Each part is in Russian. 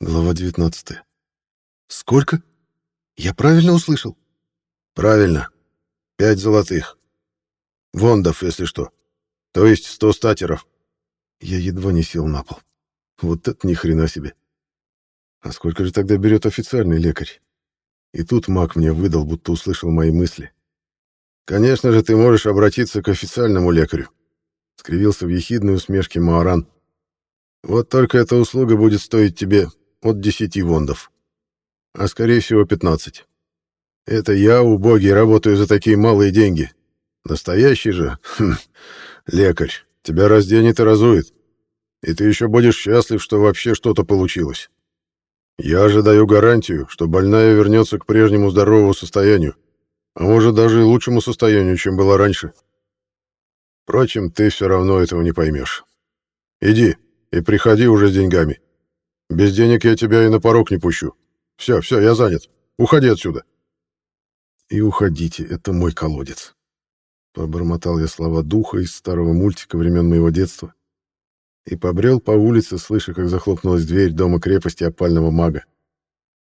Глава 19. Сколько? Я правильно услышал? Правильно. Пять золотых. Вондов, если что. То есть сто статеров. Я едва не сел на пол. Вот это ни хрена себе. А сколько же тогда берет официальный лекарь? И тут маг мне выдал, будто услышал мои мысли. Конечно же, ты можешь обратиться к официальному лекарю. Скривился в ехидной усмешке Маоран. Вот только эта услуга будет стоить тебе от 10 вондов. А скорее всего 15. Это я, убогий, работаю за такие малые деньги. Настоящий же хм, лекарь тебя разденет и разует. И ты еще будешь счастлив, что вообще что-то получилось. Я же даю гарантию, что больная вернется к прежнему здоровому состоянию, а может даже и лучшему состоянию, чем была раньше. Впрочем, ты все равно этого не поймешь. Иди и приходи уже с деньгами. Без денег я тебя и на порог не пущу. Все, все, я занят. Уходи отсюда. И уходите, это мой колодец. Пробормотал я слова духа из старого мультика времен моего детства и побрел по улице, слыша, как захлопнулась дверь дома крепости опального мага.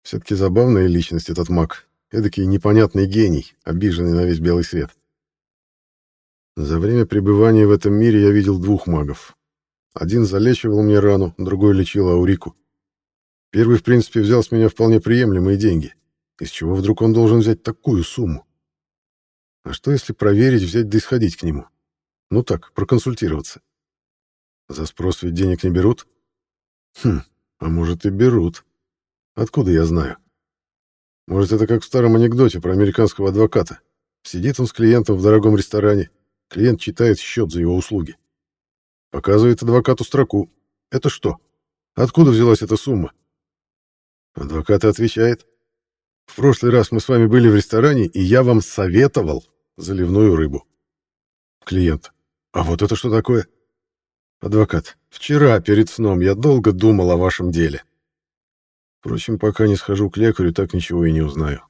Все-таки забавная личность этот маг, эдакий непонятный гений, обиженный на весь белый свет. За время пребывания в этом мире я видел двух магов. Один залечивал мне рану, другой лечил Аурику. Первый, в принципе, взял с меня вполне приемлемые деньги. Из чего вдруг он должен взять такую сумму? А что, если проверить, взять да исходить к нему? Ну так, проконсультироваться. За спрос ведь денег не берут? Хм, а может и берут. Откуда я знаю? Может, это как в старом анекдоте про американского адвоката. Сидит он с клиентом в дорогом ресторане. Клиент читает счет за его услуги. Показывает адвокату строку. Это что? Откуда взялась эта сумма? Адвокат отвечает. В прошлый раз мы с вами были в ресторане, и я вам советовал заливную рыбу. Клиент. А вот это что такое? Адвокат. Вчера перед сном я долго думал о вашем деле. Впрочем, пока не схожу к лекарю, так ничего и не узнаю.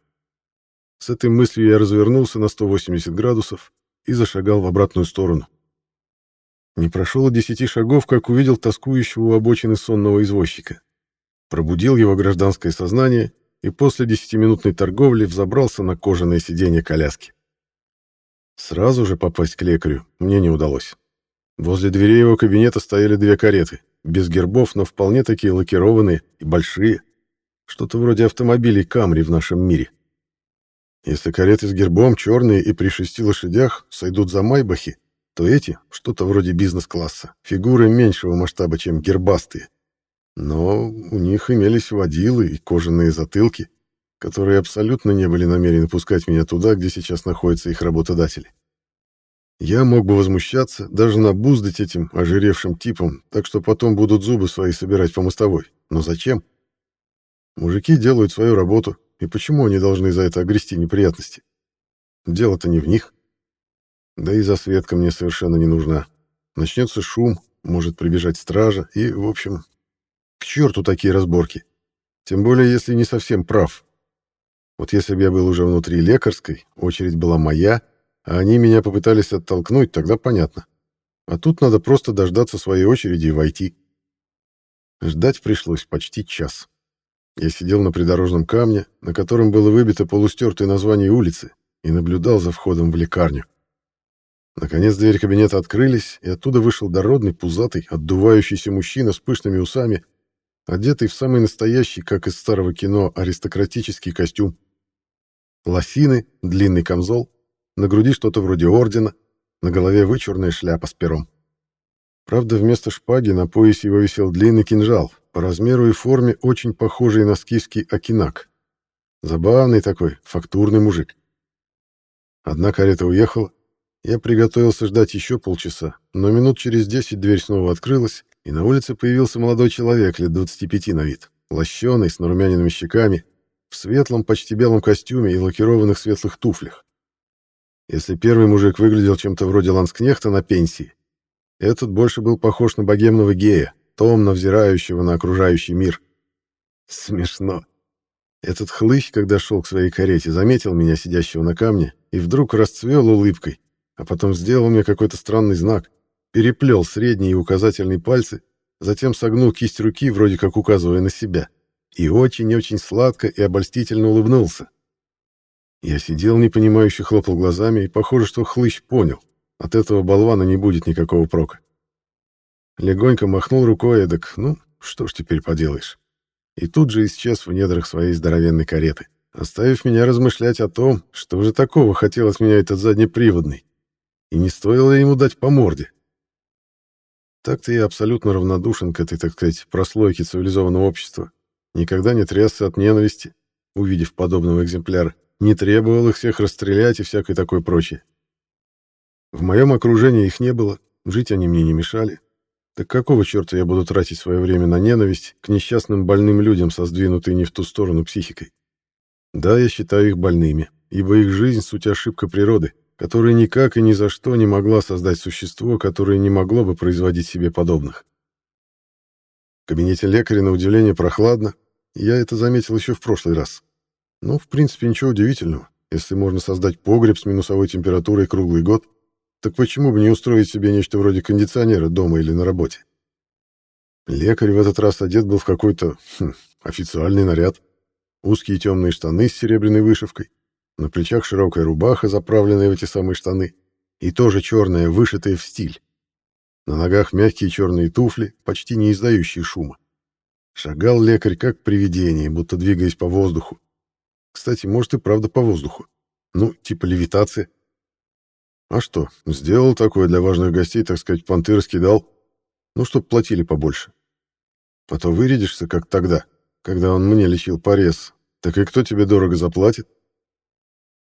С этой мыслью я развернулся на 180 градусов и зашагал в обратную сторону. Не прошел и десяти шагов, как увидел тоскующего у обочины сонного извозчика пробудил его гражданское сознание и после десятиминутной торговли взобрался на кожаное сиденье коляски. Сразу же попасть к лекарю мне не удалось. Возле дверей его кабинета стояли две кареты, без гербов, но вполне такие лакированные и большие. Что-то вроде автомобилей Камри в нашем мире. Если кареты с гербом, черные и при шести лошадях, сойдут за майбахи, то эти, что-то вроде бизнес-класса, фигуры меньшего масштаба, чем гербастые. Но у них имелись водилы и кожаные затылки, которые абсолютно не были намерены пускать меня туда, где сейчас находятся их работодатели. Я мог бы возмущаться, даже набуздать этим ожиревшим типом, так что потом будут зубы свои собирать по мостовой. Но зачем? Мужики делают свою работу, и почему они должны за это огрести неприятности? Дело-то не в них. Да и засветка мне совершенно не нужна. Начнется шум, может прибежать стража, и, в общем, к черту такие разборки. Тем более, если не совсем прав. Вот если бы я был уже внутри лекарской, очередь была моя, а они меня попытались оттолкнуть, тогда понятно. А тут надо просто дождаться своей очереди и войти. Ждать пришлось почти час. Я сидел на придорожном камне, на котором было выбито полустертое название улицы, и наблюдал за входом в лекарню. Наконец дверь кабинета открылись, и оттуда вышел дородный, пузатый, отдувающийся мужчина с пышными усами одетый в самый настоящий, как из старого кино, аристократический костюм. Лосины, длинный камзол, на груди что-то вроде ордена, на голове вычурная шляпа с пером. Правда, вместо шпаги на поясе его висел длинный кинжал, по размеру и форме очень похожий на скифский акинак. Забавный такой, фактурный мужик. Одна карета уехала. Я приготовился ждать еще полчаса, но минут через десять дверь снова открылась, и на улице появился молодой человек лет 25 на вид, лощеный, с нарумяненными щеками, в светлом, почти белом костюме и лакированных светлых туфлях. Если первый мужик выглядел чем-то вроде ланскнехта на пенсии, этот больше был похож на богемного гея, томно взирающего на окружающий мир. Смешно. Этот хлыщ, когда шел к своей карете, заметил меня, сидящего на камне, и вдруг расцвел улыбкой, а потом сделал мне какой-то странный знак — переплел средний и указательный пальцы, затем согнул кисть руки, вроде как указывая на себя, и очень-очень сладко и обольстительно улыбнулся. Я сидел непонимающе, хлопал глазами, и похоже, что хлыщ понял. От этого болвана не будет никакого прока. Легонько махнул рукой эдак, ну, что ж теперь поделаешь. И тут же исчез в недрах своей здоровенной кареты, оставив меня размышлять о том, что же такого хотел от меня этот заднеприводный, и не стоило ему дать по морде. Так-то я абсолютно равнодушен к этой, так сказать, прослойке цивилизованного общества. Никогда не трясся от ненависти, увидев подобного экземпляра, не требовал их всех расстрелять и всякое такое прочее. В моем окружении их не было, жить они мне не мешали, так какого черта я буду тратить свое время на ненависть к несчастным больным людям со сдвинутой не в ту сторону психикой? Да, я считаю их больными, ибо их жизнь — суть ошибка природы, которая никак и ни за что не могла создать существо, которое не могло бы производить себе подобных. В кабинете лекаря, на удивление, прохладно, я это заметил еще в прошлый раз. Ну, в принципе, ничего удивительного. Если можно создать погреб с минусовой температурой круглый год, так почему бы не устроить себе нечто вроде кондиционера дома или на работе? Лекарь в этот раз одет был в какой-то хм, официальный наряд. Узкие темные штаны с серебряной вышивкой, на плечах широкая рубаха, заправленная в эти самые штаны, и тоже черная, вышитая в стиль. На ногах мягкие черные туфли, почти не издающие шума. Шагал лекарь как привидение, будто двигаясь по воздуху. Кстати, может и правда по воздуху. Ну, типа левитация. А что, сделал такое для важных гостей, так сказать, понты раскидал. Ну, чтоб платили побольше. А то вырядишься, как тогда, когда он мне лечил порез. Так и кто тебе дорого заплатит?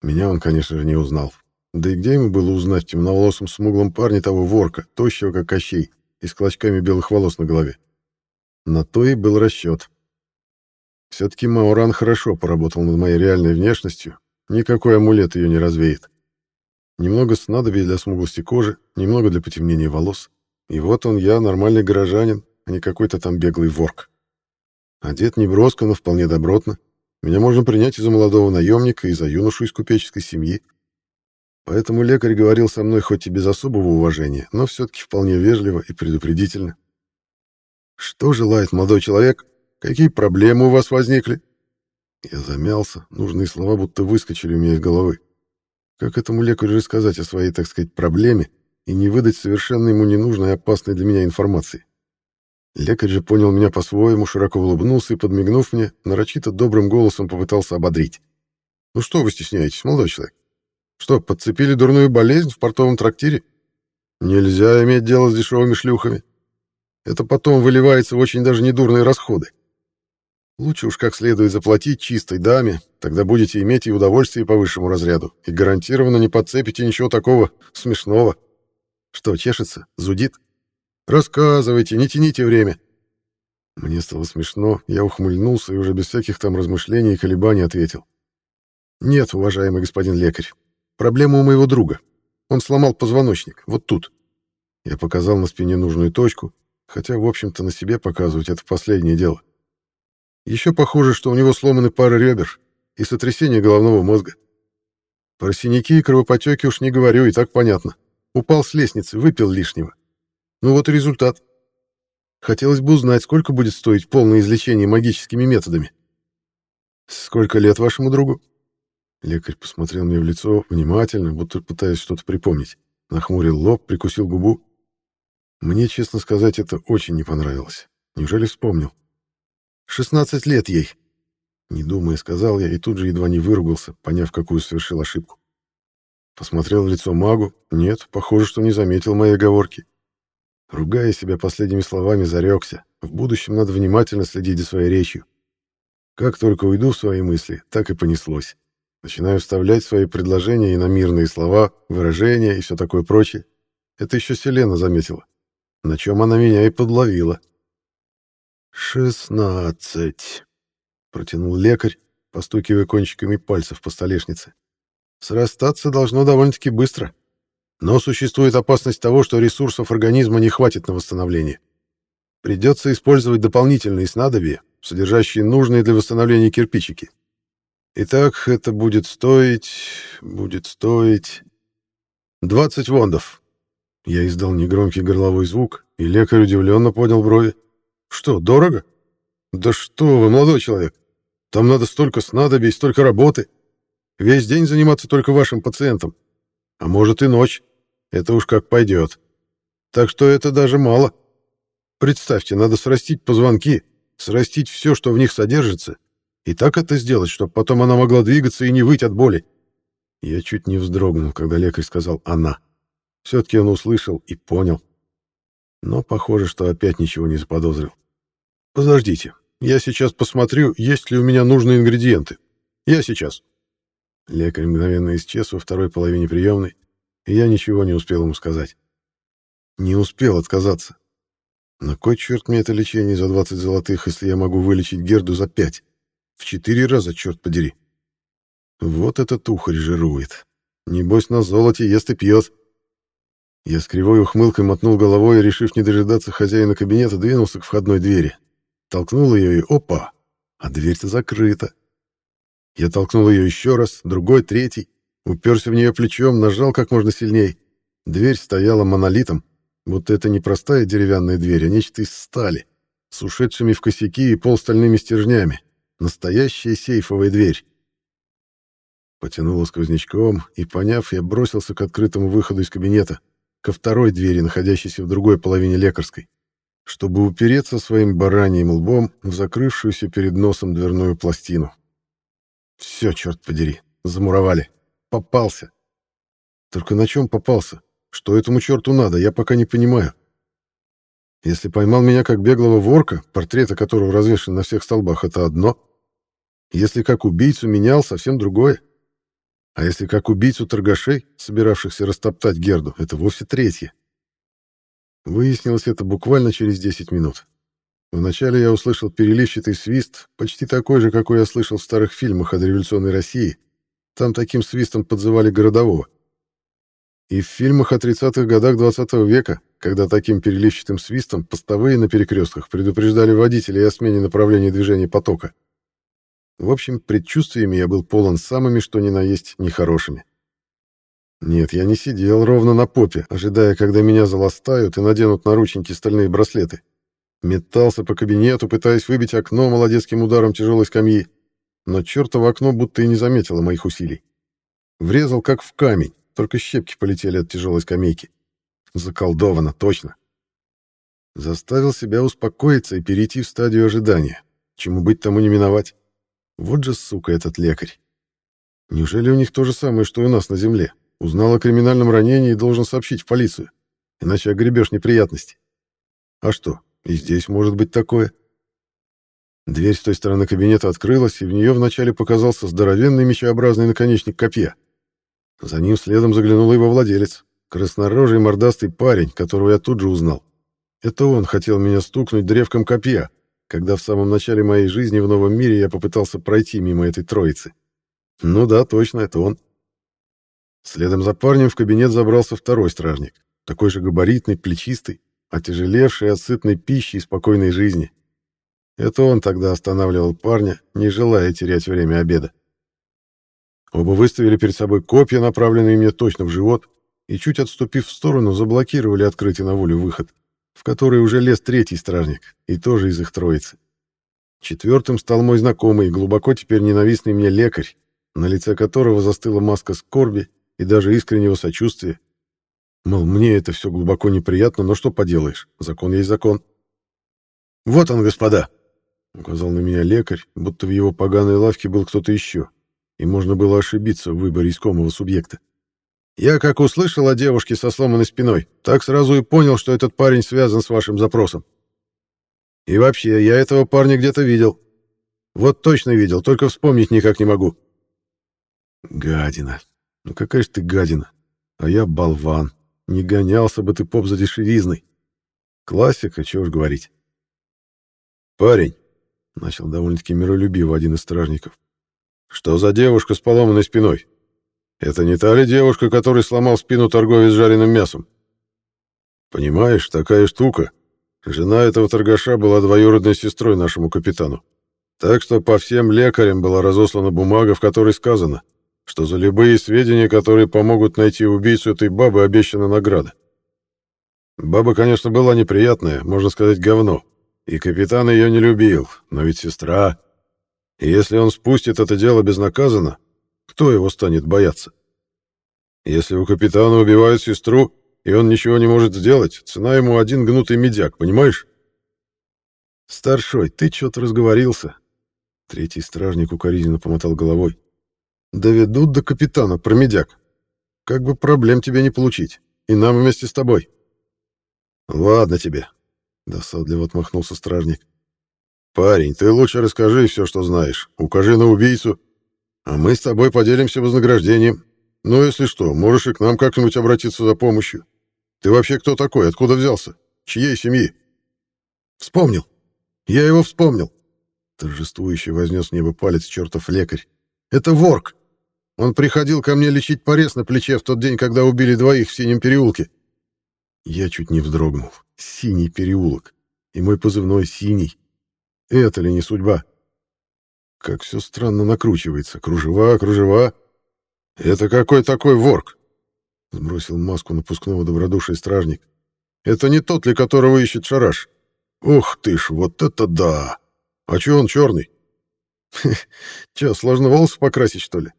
Меня он, конечно же, не узнал. Да и где ему было узнать в темноволосом смуглом парне того ворка, тощего как Кощей, и с клочками белых волос на голове? На то и был расчет. Все-таки Мауран хорошо поработал над моей реальной внешностью, никакой амулет ее не развеет. Немного снадобий для смуглости кожи, немного для потемнения волос. И вот он я, нормальный горожанин, а не какой-то там беглый ворк. Одет не броско, но вполне добротно. Меня можно принять и за молодого наемника, и за юношу из купеческой семьи. Поэтому лекарь говорил со мной хоть и без особого уважения, но все-таки вполне вежливо и предупредительно. «Что желает молодой человек? Какие проблемы у вас возникли?» Я замялся, нужные слова будто выскочили у меня из головы. Как этому лекарю рассказать о своей, так сказать, проблеме и не выдать совершенно ему ненужной и опасной для меня информации? Лекарь же понял меня по-своему, широко улыбнулся и, подмигнув мне, нарочито добрым голосом попытался ободрить. «Ну что вы стесняетесь, молодой человек? Что, подцепили дурную болезнь в портовом трактире? Нельзя иметь дело с дешевыми шлюхами. Это потом выливается в очень даже недурные расходы. Лучше уж как следует заплатить чистой даме, тогда будете иметь и удовольствие по высшему разряду, и гарантированно не подцепите ничего такого смешного. Что, чешется? Зудит? Рассказывайте, не тяните время. Мне стало смешно, я ухмыльнулся и уже без всяких там размышлений и колебаний ответил. Нет, уважаемый господин лекарь, проблема у моего друга. Он сломал позвоночник, вот тут. Я показал на спине нужную точку, хотя, в общем-то, на себе показывать это последнее дело. Еще похоже, что у него сломаны пары ребер и сотрясение головного мозга. Про синяки и кровопотеки уж не говорю, и так понятно. Упал с лестницы, выпил лишнего. Ну вот и результат. Хотелось бы узнать, сколько будет стоить полное излечение магическими методами. Сколько лет вашему другу? Лекарь посмотрел мне в лицо внимательно, будто пытаясь что-то припомнить. Нахмурил лоб, прикусил губу. Мне, честно сказать, это очень не понравилось. Неужели вспомнил? Шестнадцать лет ей. Не думая, сказал я, и тут же едва не выругался, поняв, какую совершил ошибку. Посмотрел в лицо магу. Нет, похоже, что не заметил моей оговорки. Ругая себя последними словами, зарекся. В будущем надо внимательно следить за своей речью. Как только уйду в свои мысли, так и понеслось. Начинаю вставлять свои предложения и на мирные слова, выражения и все такое прочее. Это еще Селена заметила. На чем она меня и подловила. «Шестнадцать», — протянул лекарь, постукивая кончиками пальцев по столешнице. «Срастаться должно довольно-таки быстро. Но существует опасность того, что ресурсов организма не хватит на восстановление. Придется использовать дополнительные снадобья, содержащие нужные для восстановления кирпичики. Итак, это будет стоить... будет стоить... двадцать вондов». Я издал негромкий горловой звук, и лекарь удивленно поднял брови. Что, дорого? Да что вы, молодой человек, там надо столько снадобий, столько работы. Весь день заниматься только вашим пациентом. А может и ночь. Это уж как пойдет. Так что это даже мало. Представьте, надо срастить позвонки, срастить все, что в них содержится, и так это сделать, чтобы потом она могла двигаться и не выть от боли. Я чуть не вздрогнул, когда лекарь сказал «она». Все-таки он услышал и понял. Но похоже, что опять ничего не заподозрил. «Подождите, я сейчас посмотрю, есть ли у меня нужные ингредиенты. Я сейчас». Лекарь мгновенно исчез во второй половине приемной, и я ничего не успел ему сказать. Не успел отказаться. На кой черт мне это лечение за 20 золотых, если я могу вылечить Герду за 5? В четыре раза, черт подери. Вот этот ухарь жирует. Небось, на золоте ест и пьет. Я с кривой ухмылкой мотнул головой и, решив не дожидаться хозяина кабинета, двинулся к входной двери. Толкнул ее и опа! А дверь-то закрыта. Я толкнул ее еще раз, другой, третий. Уперся в нее плечом, нажал как можно сильней. Дверь стояла монолитом, будто это не простая деревянная дверь, а нечто из стали, с ушедшими в косяки и полстальными стержнями. Настоящая сейфовая дверь. Потянуло сквознячком, и, поняв, я бросился к открытому выходу из кабинета, ко второй двери, находящейся в другой половине лекарской, чтобы упереться своим бараньим лбом в закрывшуюся перед носом дверную пластину. Все, черт подери, замуровали. Попался. Только на чем попался? Что этому черту надо, я пока не понимаю. Если поймал меня как беглого ворка, портрета которого развешен на всех столбах, это одно. Если как убийцу менял, совсем другое. А если как убийцу торгашей, собиравшихся растоптать Герду, это вовсе третье. Выяснилось это буквально через 10 минут. Вначале я услышал переливчатый свист, почти такой же, какой я слышал в старых фильмах о дореволюционной России. Там таким свистом подзывали городового. И в фильмах о 30-х годах 20 -го века, когда таким переливчатым свистом постовые на перекрестках предупреждали водителей о смене направления движения потока. В общем, предчувствиями я был полон самыми, что ни на есть, нехорошими. Нет, я не сидел ровно на попе, ожидая, когда меня заластают и наденут наручники стальные браслеты. Метался по кабинету, пытаясь выбить окно молодецким ударом тяжелой скамьи, но чертово окно будто и не заметило моих усилий. Врезал как в камень, только щепки полетели от тяжелой скамейки. Заколдовано, точно. Заставил себя успокоиться и перейти в стадию ожидания. Чему быть, тому не миновать. Вот же, сука, этот лекарь. Неужели у них то же самое, что и у нас на земле? Узнал о криминальном ранении и должен сообщить в полицию. Иначе огребешь неприятности. А что, и здесь может быть такое? Дверь с той стороны кабинета открылась, и в нее вначале показался здоровенный мечеобразный наконечник копья. За ним следом заглянул его владелец, краснорожий мордастый парень, которого я тут же узнал. Это он хотел меня стукнуть древком копья, когда в самом начале моей жизни в новом мире я попытался пройти мимо этой троицы. Ну да, точно, это он. Следом за парнем в кабинет забрался второй стражник, такой же габаритный, плечистый, отяжелевший от сытной пищи и спокойной жизни. Это он тогда останавливал парня, не желая терять время обеда. Оба выставили перед собой копья, направленные мне точно в живот, и, чуть отступив в сторону, заблокировали открытый на волю выход в который уже лез третий стражник, и тоже из их троицы. Четвертым стал мой знакомый, глубоко теперь ненавистный мне лекарь, на лице которого застыла маска скорби и даже искреннего сочувствия. Мол, мне это все глубоко неприятно, но что поделаешь, закон есть закон. «Вот он, господа!» — указал на меня лекарь, будто в его поганой лавке был кто-то еще, и можно было ошибиться в выборе искомого субъекта. Я, как услышал о девушке со сломанной спиной, так сразу и понял, что этот парень связан с вашим запросом. И вообще, я этого парня где-то видел. Вот точно видел, только вспомнить никак не могу. Гадина. Ну какая же ты гадина. А я болван. Не гонялся бы ты поп за дешевизной. Классика, чего уж говорить. Парень, начал довольно-таки миролюбиво один из стражников. Что за девушка с поломанной спиной? Это не та ли девушка, которой сломал спину торговец жареным мясом? Понимаешь, такая штука. Жена этого торгаша была двоюродной сестрой нашему капитану. Так что по всем лекарям была разослана бумага, в которой сказано, что за любые сведения, которые помогут найти убийцу этой бабы, обещана награда. Баба, конечно, была неприятная, можно сказать, говно. И капитан ее не любил, но ведь сестра. И если он спустит это дело безнаказанно, кто его станет бояться? Если у капитана убивают сестру, и он ничего не может сделать, цена ему один гнутый медяк, понимаешь? Старшой, ты что-то разговорился. Третий стражник укоризненно помотал головой. Доведут до капитана про медяк. Как бы проблем тебе не получить. И нам вместе с тобой. Ладно тебе. Досадливо отмахнулся стражник. Парень, ты лучше расскажи все, что знаешь. Укажи на убийцу. А мы с тобой поделимся вознаграждением. Ну, если что, можешь и к нам как-нибудь обратиться за помощью. Ты вообще кто такой? Откуда взялся? Чьей семьи? Вспомнил. Я его вспомнил. Торжествующе вознес небо палец чертов лекарь. Это ворк. Он приходил ко мне лечить порез на плече в тот день, когда убили двоих в Синем переулке. Я чуть не вздрогнул. Синий переулок. И мой позывной Синий. Это ли не судьба? Как все странно накручивается. Кружева, кружева. Это какой такой ворк? Сбросил маску напускного добродушия стражник. Это не тот ли, которого ищет шараш? Ух ты ж, вот это да! А чё он черный? Чё, сложно волосы покрасить, что ли?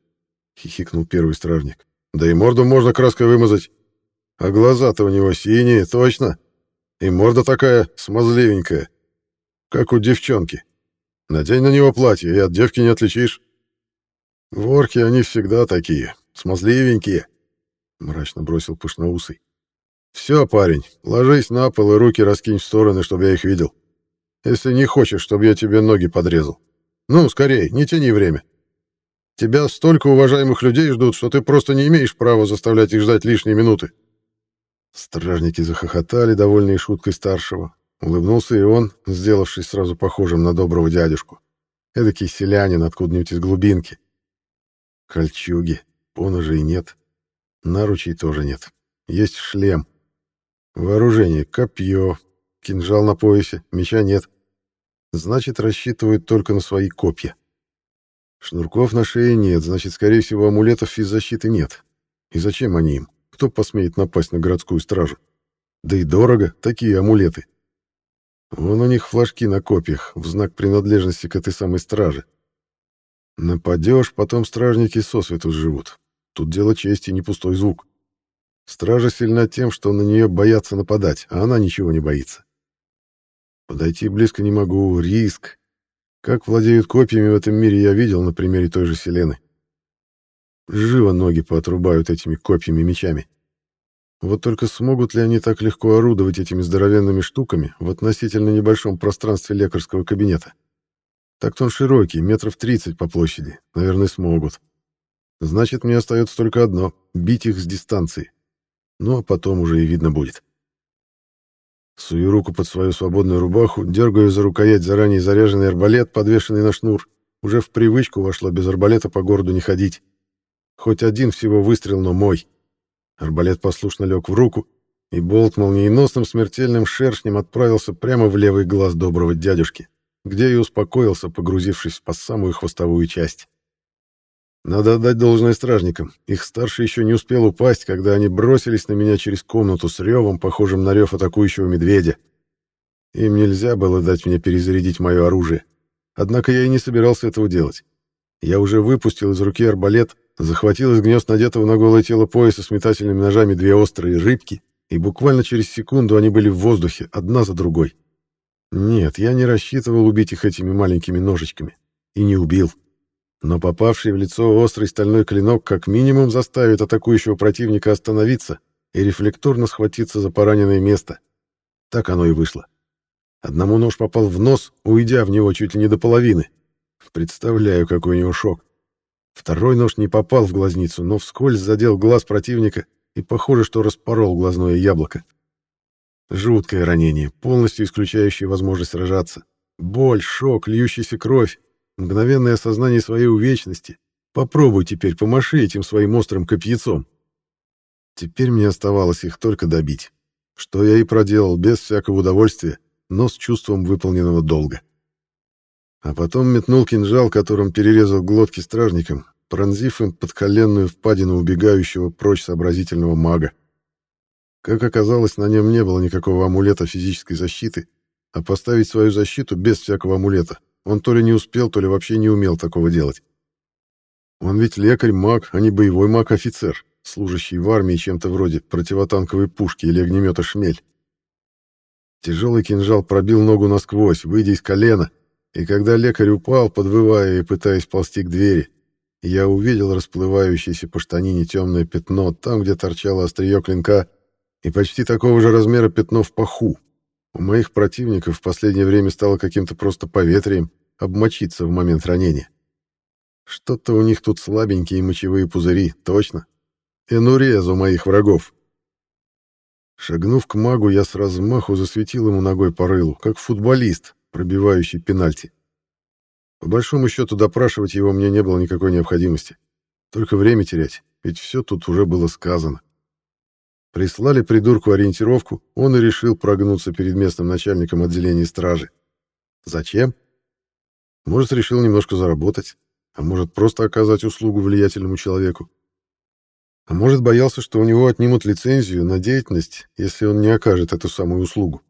Хихикнул первый стражник. Да и морду можно краской вымазать. А глаза-то у него синие, точно. И морда такая смазливенькая, как у девчонки. Надень на него платье, и от девки не отличишь. Ворки, они всегда такие, смазливенькие, — мрачно бросил пышноусый. Все, парень, ложись на пол и руки раскинь в стороны, чтобы я их видел. Если не хочешь, чтобы я тебе ноги подрезал. Ну, скорее, не тяни время. Тебя столько уважаемых людей ждут, что ты просто не имеешь права заставлять их ждать лишние минуты. Стражники захохотали, довольные шуткой старшего. Улыбнулся и он, сделавшись сразу похожим на доброго дядюшку. Эдакий селянин откуда-нибудь из глубинки. Кольчуги, поножей нет. Наручей тоже нет. Есть шлем. Вооружение — копье, кинжал на поясе, меча нет. Значит, рассчитывают только на свои копья. Шнурков на шее нет, значит, скорее всего, амулетов физзащиты нет. И зачем они им? Кто посмеет напасть на городскую стражу? Да и дорого такие амулеты. Вон у них флажки на копьях, в знак принадлежности к этой самой страже. Нападешь, потом стражники сосвету живут. Тут дело чести, не пустой звук. Стража сильна тем, что на нее боятся нападать, а она ничего не боится. Подойти близко не могу, риск. Как владеют копьями в этом мире я видел на примере той же Селены. Живо ноги поотрубают этими копьями-мечами. Вот только смогут ли они так легко орудовать этими здоровенными штуками в относительно небольшом пространстве лекарского кабинета? Так-то он широкий, метров 30 по площади. Наверное, смогут. Значит, мне остается только одно — бить их с дистанции. Ну, а потом уже и видно будет. Сую руку под свою свободную рубаху, дергаю за рукоять заранее заряженный арбалет, подвешенный на шнур. Уже в привычку вошло без арбалета по городу не ходить. Хоть один всего выстрел, но мой. Арбалет послушно лег в руку, и болт молниеносным смертельным шершнем отправился прямо в левый глаз доброго дядюшки, где и успокоился, погрузившись по самую хвостовую часть. Надо отдать должное стражникам. Их старший еще не успел упасть, когда они бросились на меня через комнату с ревом, похожим на рев атакующего медведя. Им нельзя было дать мне перезарядить мое оружие. Однако я и не собирался этого делать. Я уже выпустил из руки арбалет, захватил из гнезд надетого на голое тело пояса с метательными ножами две острые рыбки, и буквально через секунду они были в воздухе, одна за другой. Нет, я не рассчитывал убить их этими маленькими ножичками. И не убил. Но попавший в лицо острый стальной клинок как минимум заставит атакующего противника остановиться и рефлекторно схватиться за пораненное место. Так оно и вышло. Одному нож попал в нос, уйдя в него чуть ли не до половины. Представляю, какой у него шок. Второй нож не попал в глазницу, но вскользь задел глаз противника и похоже, что распорол глазное яблоко. Жуткое ранение, полностью исключающее возможность сражаться. Боль, шок, льющаяся кровь, мгновенное осознание своей увечности. Попробуй теперь помаши этим своим острым копьяцом. Теперь мне оставалось их только добить, что я и проделал без всякого удовольствия, но с чувством выполненного долга. А потом метнул кинжал, которым перерезал глотки стражникам, пронзив им подколенную впадину убегающего прочь сообразительного мага. Как оказалось, на нем не было никакого амулета физической защиты, а поставить свою защиту без всякого амулета он то ли не успел, то ли вообще не умел такого делать. Он ведь лекарь-маг, а не боевой маг-офицер, служащий в армии чем-то вроде противотанковой пушки или огнемета «Шмель». Тяжелый кинжал пробил ногу насквозь, выйдя из колена, и когда лекарь упал, подвывая и пытаясь ползти к двери, я увидел расплывающееся по штанине темное пятно там, где торчало острие клинка, и почти такого же размера пятно в паху. У моих противников в последнее время стало каким-то просто поветрием обмочиться в момент ранения. Что-то у них тут слабенькие мочевые пузыри, точно. Энурезу моих врагов. Шагнув к магу, я с размаху засветил ему ногой по рылу, как футболист, пробивающий пенальти. По большому счету, допрашивать его мне не было никакой необходимости. Только время терять, ведь все тут уже было сказано. Прислали придурку ориентировку, он и решил прогнуться перед местным начальником отделения стражи. Зачем? Может, решил немножко заработать, а может, просто оказать услугу влиятельному человеку. А может, боялся, что у него отнимут лицензию на деятельность, если он не окажет эту самую услугу.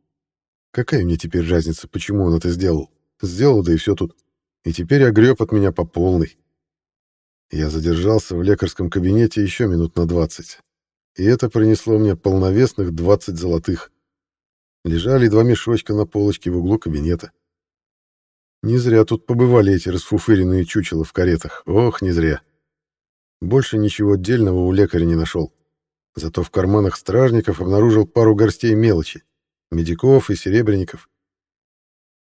Какая мне теперь разница, почему он это сделал? Сделал, да и все тут. И теперь огреб от меня по полной. Я задержался в лекарском кабинете еще минут на двадцать. И это принесло мне полновесных двадцать золотых. Лежали два мешочка на полочке в углу кабинета. Не зря тут побывали эти расфуфыренные чучела в каретах. Ох, не зря. Больше ничего отдельного у лекаря не нашел. Зато в карманах стражников обнаружил пару горстей мелочи. Медиков и серебряников.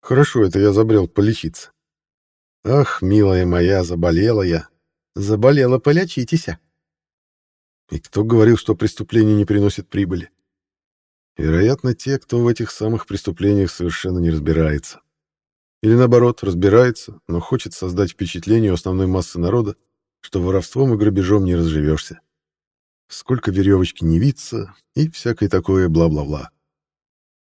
Хорошо, это я забрел полечиться. Ах, милая моя, заболела я. Заболела, полечитесь. И кто говорил, что преступление не приносит прибыли? Вероятно, те, кто в этих самых преступлениях совершенно не разбирается. Или наоборот, разбирается, но хочет создать впечатление у основной массы народа, что воровством и грабежом не разживешься. Сколько веревочки не виться и всякое такое бла-бла-бла.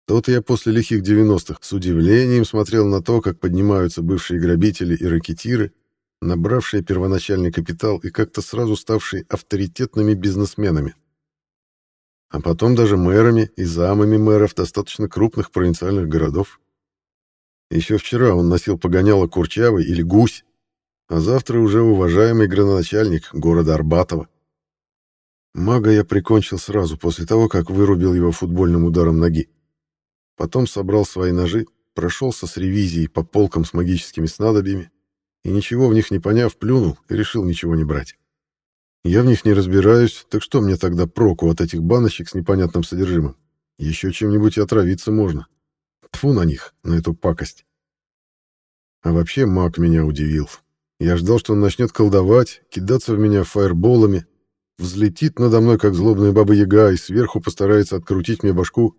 Тот я после лихих 90-х с удивлением смотрел на то, как поднимаются бывшие грабители и ракетиры, набравшие первоначальный капитал и как-то сразу ставшие авторитетными бизнесменами. А потом даже мэрами и замами мэров достаточно крупных провинциальных городов. Еще вчера он носил погоняло Курчавый или Гусь, а завтра уже уважаемый градоначальник города Арбатова. Мага я прикончил сразу после того, как вырубил его футбольным ударом ноги. Потом собрал свои ножи, прошелся с ревизией по полкам с магическими снадобьями и, ничего в них не поняв, плюнул и решил ничего не брать. Я в них не разбираюсь, так что мне тогда проку от этих баночек с непонятным содержимым? Еще чем-нибудь отравиться можно. Тфу на них, на эту пакость. А вообще маг меня удивил. Я ждал, что он начнет колдовать, кидаться в меня фаерболами, взлетит надо мной, как злобная баба-яга, и сверху постарается открутить мне башку.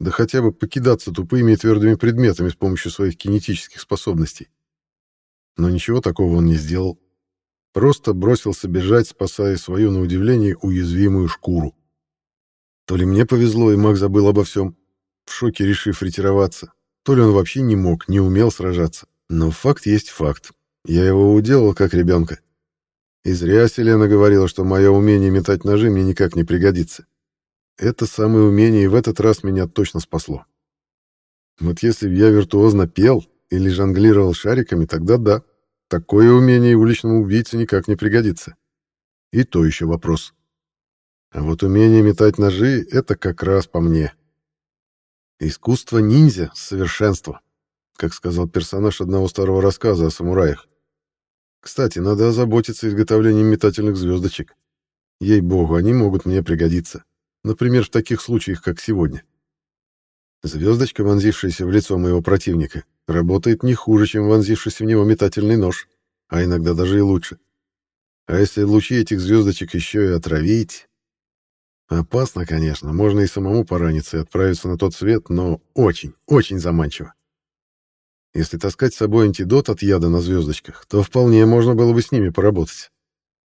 Да хотя бы покидаться тупыми и твердыми предметами с помощью своих кинетических способностей. Но ничего такого он не сделал. Просто бросился бежать, спасая свою, на удивление, уязвимую шкуру. То ли мне повезло, и маг забыл обо всем, в шоке решив ретироваться, то ли он вообще не мог, не умел сражаться. Но факт есть факт. Я его уделал как ребенка. И зря Селена говорила, что мое умение метать ножи мне никак не пригодится. Это самое умение и в этот раз меня точно спасло. Вот если бы я виртуозно пел или жонглировал шариками, тогда да, такое умение уличному убийце никак не пригодится. И то еще вопрос. А вот умение метать ножи — это как раз по мне. Искусство ниндзя — совершенство, как сказал персонаж одного старого рассказа о самураях. Кстати, надо озаботиться изготовлением метательных звездочек. Ей-богу, они могут мне пригодиться. Например, в таких случаях, как сегодня. Звездочка, вонзившаяся в лицо моего противника, работает не хуже, чем вонзившийся в него метательный нож, а иногда даже и лучше. А если лучи этих звездочек еще и отравить... Опасно, конечно, можно и самому пораниться и отправиться на тот свет, но очень, очень заманчиво. Если таскать с собой антидот от яда на звездочках, то вполне можно было бы с ними поработать.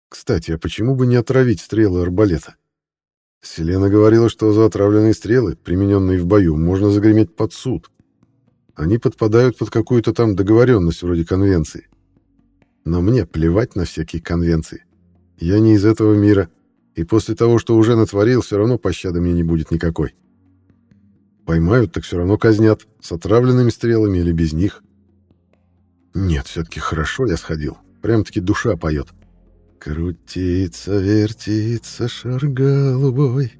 Кстати, а почему бы не отравить стрелы арбалета? Селена говорила, что за отравленные стрелы, примененные в бою, можно загреметь под суд. Они подпадают под какую-то там договоренность вроде конвенции. Но мне плевать на всякие конвенции. Я не из этого мира, и после того, что уже натворил, все равно пощады мне не будет никакой. Поймают, так все равно казнят, с отравленными стрелами или без них. Нет, все-таки хорошо я сходил. Прям-таки душа поет. Крутится, вертится шар голубой,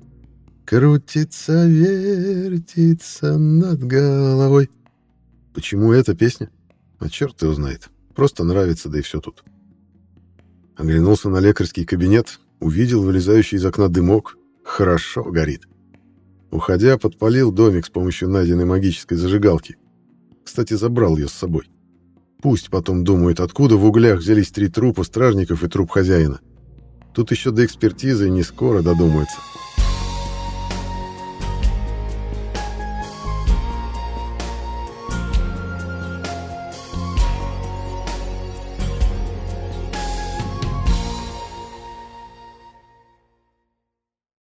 Крутится, вертится над головой. Почему эта песня? А черт его знает. Просто нравится, да и все тут. Оглянулся на лекарский кабинет, увидел вылезающий из окна дымок. Хорошо горит. Уходя, подпалил домик с помощью найденной магической зажигалки. Кстати, забрал ее с собой. Пусть потом думают, откуда в углях взялись три трупа стражников и труп хозяина. Тут еще до экспертизы не скоро додумаются.